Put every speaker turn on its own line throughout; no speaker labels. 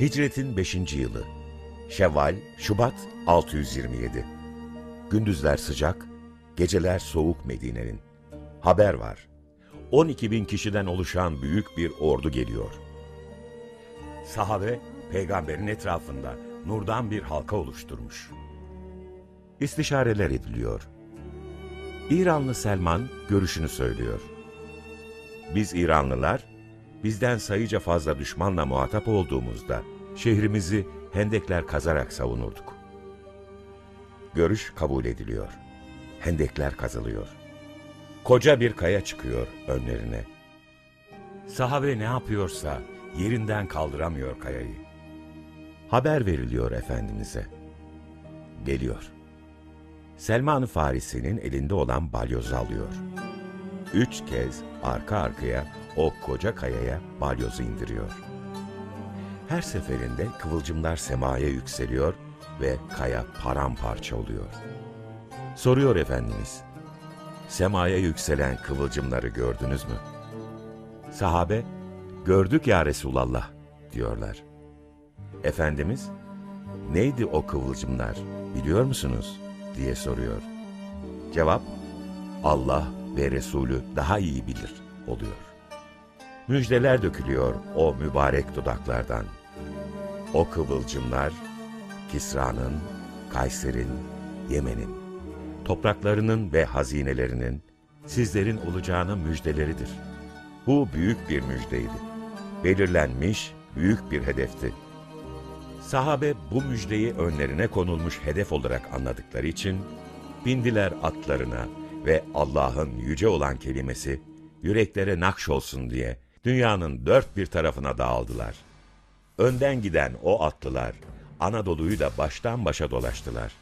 Hicretin 5. yılı. Şevval, Şubat 627. Gündüzler sıcak, geceler soğuk Medine'nin. Haber var. 12 bin kişiden oluşan büyük bir ordu geliyor. Sahabe, peygamberin etrafında nurdan bir halka oluşturmuş. İstişareler ediliyor. İranlı Selman görüşünü söylüyor. Biz İranlılar, bizden sayıca fazla düşmanla muhatap olduğumuzda şehrimizi hendekler kazarak savunurduk. Görüş kabul ediliyor. Hendekler kazılıyor. Koca bir kaya çıkıyor önlerine. Sahabe ne yapıyorsa yerinden kaldıramıyor kayayı. Haber veriliyor Efendimiz'e. Geliyor. Selman-ı Farisi'nin elinde olan balyozu alıyor. Üç kez arka arkaya o koca kayaya balyozu indiriyor. Her seferinde kıvılcımlar semaya yükseliyor ve kaya paramparça oluyor. Soruyor Efendimiz, semaya yükselen kıvılcımları gördünüz mü? Sahabe, gördük ya Resulallah diyorlar. Efendimiz, neydi o kıvılcımlar biliyor musunuz diye soruyor. Cevap, Allah ve Resulü daha iyi bilir oluyor. Müjdeler dökülüyor o mübarek dudaklardan. O kıvılcımlar Kisra'nın, Kayser'in, Yemen'in, topraklarının ve hazinelerinin sizlerin olacağına müjdeleridir. Bu büyük bir müjdeydi. Belirlenmiş büyük bir hedefti. Sahabe bu müjdeyi önlerine konulmuş hedef olarak anladıkları için bindiler atlarına ve Allah'ın yüce olan kelimesi yüreklere nakş olsun diye dünyanın dört bir tarafına dağıldılar. Önden giden o atlılar Anadolu'yu da baştan başa dolaştılar.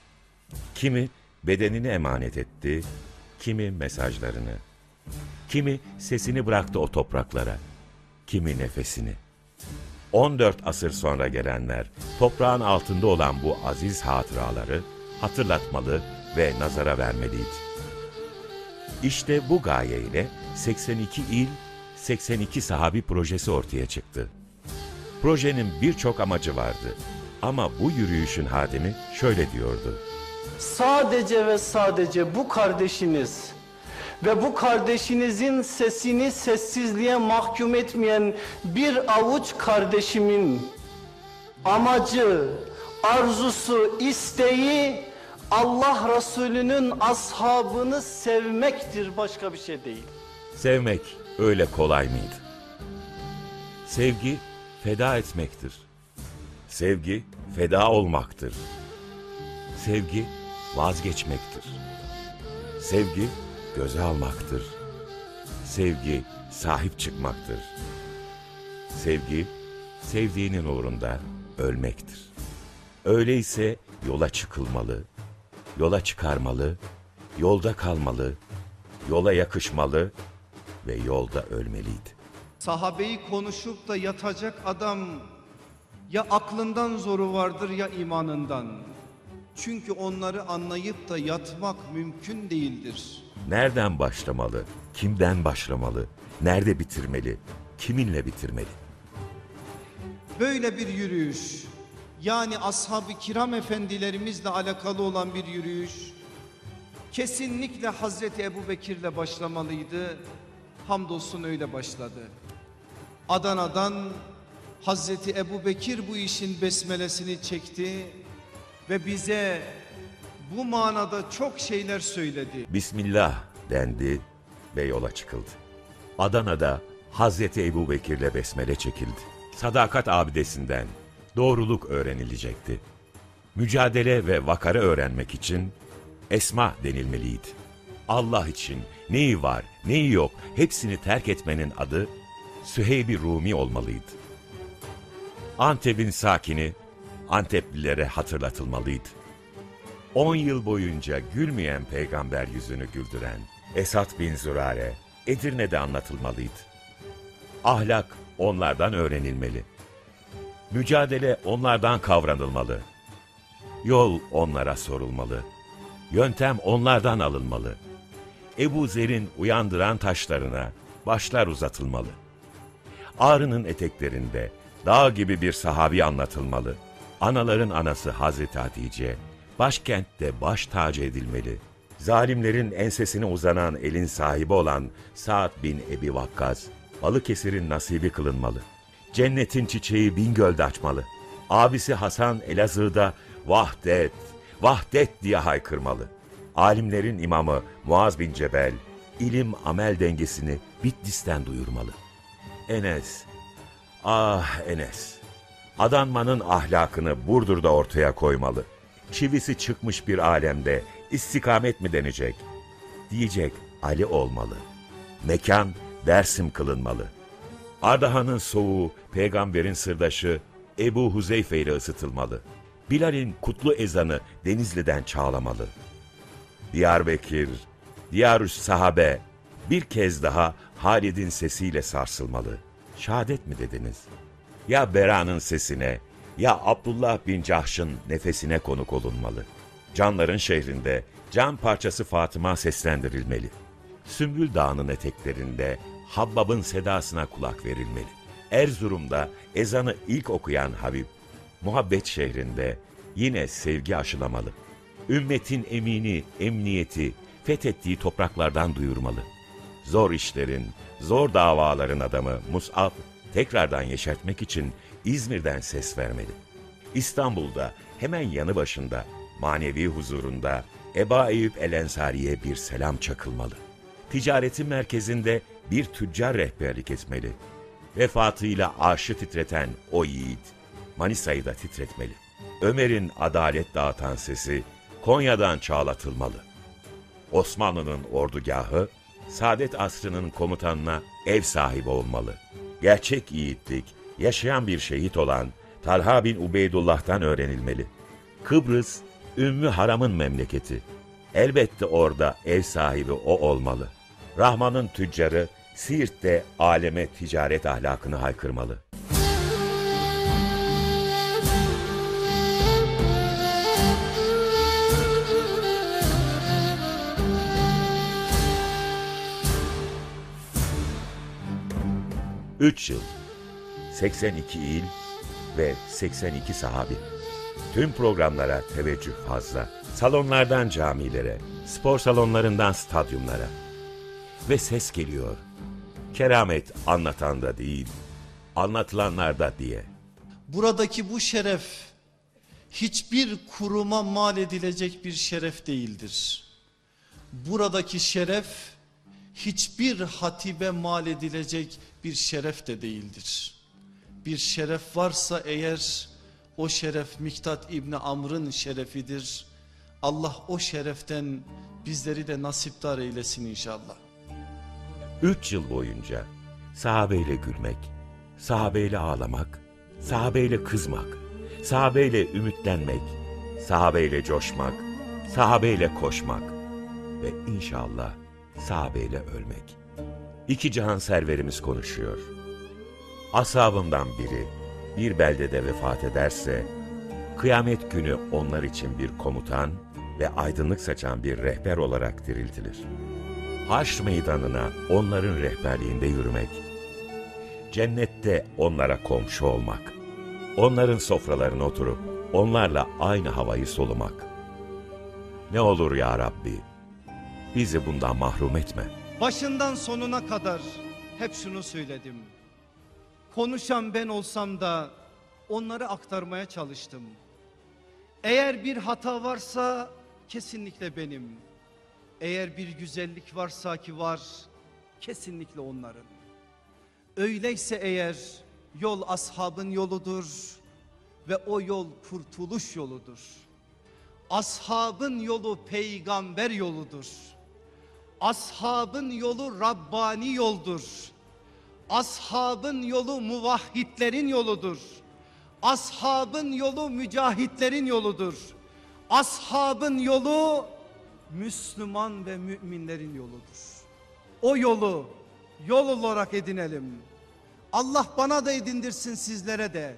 Kimi bedenini emanet etti, kimi mesajlarını, kimi sesini bıraktı o topraklara, kimi nefesini. 14 asır sonra gelenler toprağın altında olan bu aziz hatıraları hatırlatmalı ve nazara vermeliydi. İşte bu gayeyle 82 il, 82 sahabi projesi ortaya çıktı. Projenin birçok amacı vardı ama bu yürüyüşün hadimi şöyle diyordu.
Sadece ve sadece bu kardeşiniz ve bu kardeşinizin sesini sessizliğe mahkum etmeyen bir avuç kardeşimin amacı, arzusu, isteği Allah Resulü'nün ashabını sevmektir başka bir şey değil.
Sevmek öyle kolay mıydı? Sevgi feda etmektir. Sevgi feda olmaktır. Sevgi vazgeçmektir. Sevgi göze almaktır. Sevgi sahip çıkmaktır. Sevgi sevdiğinin uğrunda ölmektir. Öyleyse yola çıkılmalı, yola çıkarmalı, yolda kalmalı, yola yakışmalı ve yolda ölmeliydi.
Sahabeyi konuşup da yatacak adam ya aklından zoru vardır ya imanından. Çünkü onları anlayıp da yatmak mümkün değildir.
Nereden başlamalı? Kimden başlamalı? Nerede bitirmeli? Kiminle bitirmeli?
Böyle bir yürüyüş yani ashab-ı kiram efendilerimizle alakalı olan bir yürüyüş kesinlikle Hazreti Ebu Bekir'le başlamalıydı. Hamdolsun öyle başladı. Adana'dan Hazreti Ebu Bekir bu işin besmelesini çekti ve bize bu manada çok şeyler söyledi.
Bismillah dendi ve yola çıkıldı. Adana'da Hazreti Ebu Bekir'le besmele çekildi. Sadakat abidesinden doğruluk öğrenilecekti. Mücadele ve vakarı öğrenmek için esma denilmeliydi. Allah için neyi var, neyi yok hepsini terk etmenin adı Süheyb-i Rumi olmalıydı. Antep'in sakini Anteplilere hatırlatılmalıydı. 10 yıl boyunca gülmeyen peygamber yüzünü güldüren Esat bin Zürare Edirne'de anlatılmalıydı. Ahlak onlardan öğrenilmeli. Mücadele onlardan kavranılmalı. Yol onlara sorulmalı. Yöntem onlardan alınmalı. Ebu Zer'in uyandıran taşlarına başlar uzatılmalı. Ağrı'nın eteklerinde dağ gibi bir sahabi anlatılmalı. Anaların anası Hazreti Hatice, başkentte baş tacı edilmeli. Zalimlerin ensesine uzanan elin sahibi olan Sa'd bin Ebi Vakkas, Balıkesir'in nasibi kılınmalı. Cennetin çiçeği Bingöl'de açmalı. Abisi Hasan Elazığ'da vahdet, vahdet diye haykırmalı. Alimlerin imamı Muaz bin Cebel, ilim amel dengesini Bitlis'ten duyurmalı. Enes, ah Enes, adanmanın ahlakını Burdur'da ortaya koymalı. Çivisi çıkmış bir alemde istikamet mi denecek? Diyecek Ali olmalı. Mekan Dersim kılınmalı. Ardahan'ın soğuğu, peygamberin sırdaşı Ebu Huzeyfe ile ısıtılmalı. Bilal'in kutlu ezanı Denizli'den çağlamalı. Diyarbakır, Diyarüs sahabe bir kez daha Halid'in sesiyle sarsılmalı. Şehadet mi dediniz? Ya Bera'nın sesine, ya Abdullah bin Cahş'ın nefesine konuk olunmalı. Canların şehrinde can parçası Fatıma seslendirilmeli. Sümbül Dağı'nın eteklerinde Habbab'ın sedasına kulak verilmeli. Erzurum'da ezanı ilk okuyan Habib, muhabbet şehrinde yine sevgi aşılamalı. Ümmetin emini, emniyeti, fethettiği topraklardan duyurmalı. Zor işlerin, zor davaların adamı Mus'ab tekrardan yeşertmek için İzmir'den ses vermeli. İstanbul'da hemen yanı başında manevi huzurunda Eba Eyüp El Ensari'ye bir selam çakılmalı. Ticaretin merkezinde bir tüccar rehberlik etmeli. Vefatıyla arşı titreten o yiğit Manisa'yı da titretmeli. Ömer'in adalet dağıtan sesi Konya'dan çağlatılmalı. Osmanlı'nın ordugahı, saadet asrının komutanına ev sahibi olmalı. Gerçek yiğitlik, yaşayan bir şehit olan Talha bin Ubeydullah'tan öğrenilmeli. Kıbrıs, Ümmü Haram'ın memleketi. Elbette orada ev sahibi o olmalı. Rahman'ın tüccarı, Siirt'te aleme ticaret ahlakını haykırmalı. Üç yıl, 82 il ve 82 sahabi. Tüm programlara teveccüh fazla. Salonlardan camilere, spor salonlarından stadyumlara. Ve ses geliyor. Keramet anlatanda değil, anlatılanlarda diye.
Buradaki bu şeref hiçbir kuruma mal edilecek bir şeref değildir. Buradaki şeref hiçbir hatibe mal edilecek bir şeref de değildir. Bir şeref varsa eğer o şeref Miktat İbni Amr'ın şerefidir. Allah o şereften bizleri de nasipdar eylesin inşallah.
Üç yıl boyunca sahabeyle gülmek, sahabeyle ağlamak, sahabeyle kızmak, sahabeyle ümitlenmek, sahabeyle coşmak, sahabeyle koşmak ve inşallah sahabeyle ölmek. İki cihan serverimiz konuşuyor. Ashabımdan biri bir beldede vefat ederse, kıyamet günü onlar için bir komutan ve aydınlık saçan bir rehber olarak diriltilir. Haşr meydanına onların rehberliğinde yürümek, cennette onlara komşu olmak, onların sofralarına oturup onlarla aynı havayı solumak. Ne olur ya Rabbi, bizi bundan mahrum etme.
Başından sonuna kadar hep şunu söyledim. Konuşan ben olsam da onları aktarmaya çalıştım. Eğer bir hata varsa kesinlikle benim. Eğer bir güzellik varsa ki var kesinlikle onların. Öyleyse eğer yol ashabın yoludur ve o yol kurtuluş yoludur. Ashabın yolu peygamber yoludur. Ashabın yolu Rabbani yoldur. Ashabın yolu muvahhidlerin yoludur. Ashabın yolu mücahitlerin yoludur. Ashabın yolu Müslüman ve müminlerin yoludur. O yolu yol olarak edinelim. Allah bana da edindirsin sizlere de.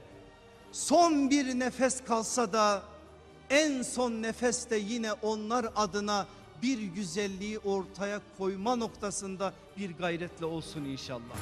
Son bir nefes kalsa da en son nefeste yine onlar adına bir güzelliği ortaya koyma noktasında bir gayretle olsun inşallah.